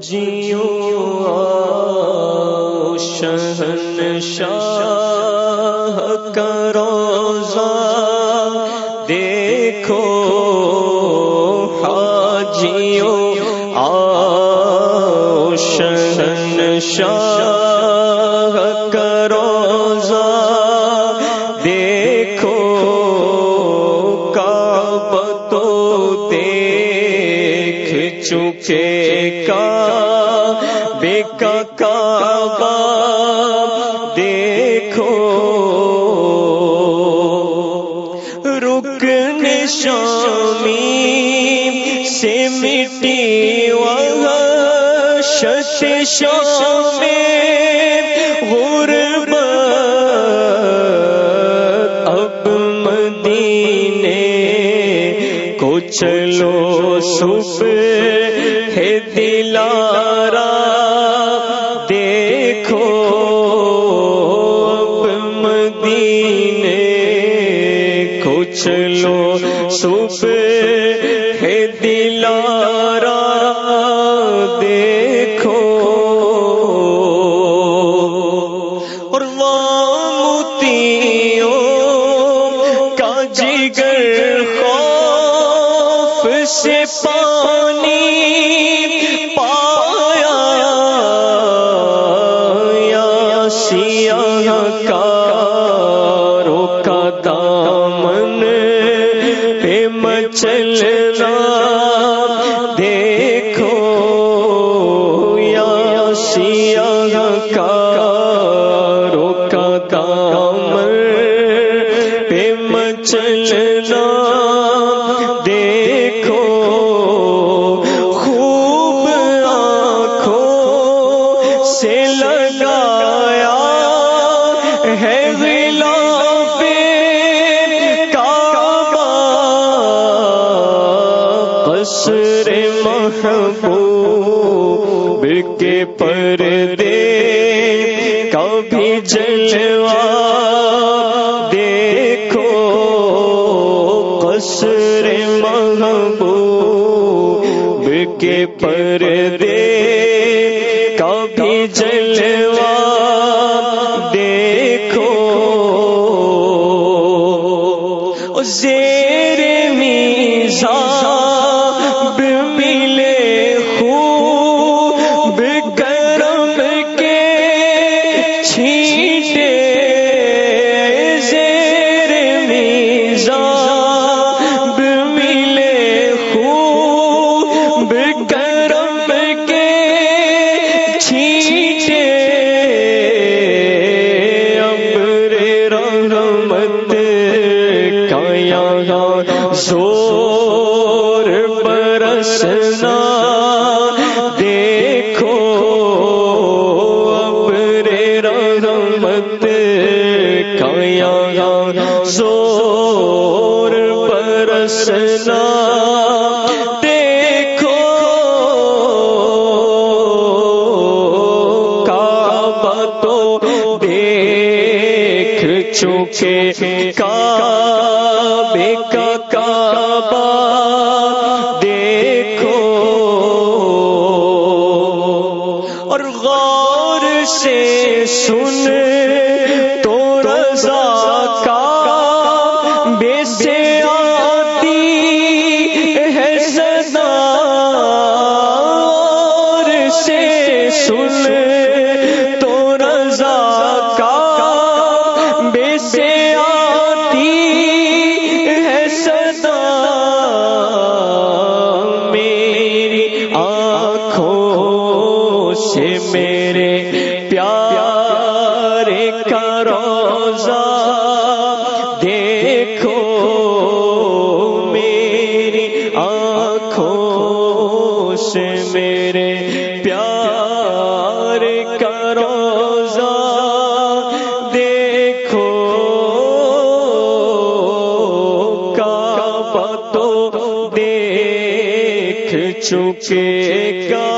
جیو شہن شاہ کروزہ دیکھو حاجیو آ شہن شاہ دیکھ کا بے کعبہ دیکھو۔ رکن شامی سے مٹی شش شام غرب کو چلو صبح ہے دلارا، دیکھو اب مدینے کو چلو صبح ہے دلارا، دیکھو۔ اور موتیوں کا جگر سے پانی پایا، یا سیاہ کا روکا دامن پہ مچلنا دیکھو، یا سیاہ کا روکا دامن قصر محبوب کے پردے کبھی جلوا دیکھو قصر محبوب کے پردے کبھی جلوا خوب کے چھینٹے زیر میزاب ملے خوب گرم کے چھینٹے ابر رحمت کا یہاں زور برسنا زور برسنا۔ دیکھو۔ کعبہ تو دیکھ چکے۔ کعبے کا کعبہ۔ دیکھو۔ اور غور سے سن۔ آنکھوں سے میرے پیار کا روزہ دیکھو۔ کعبہ تو دیکھ چکے کا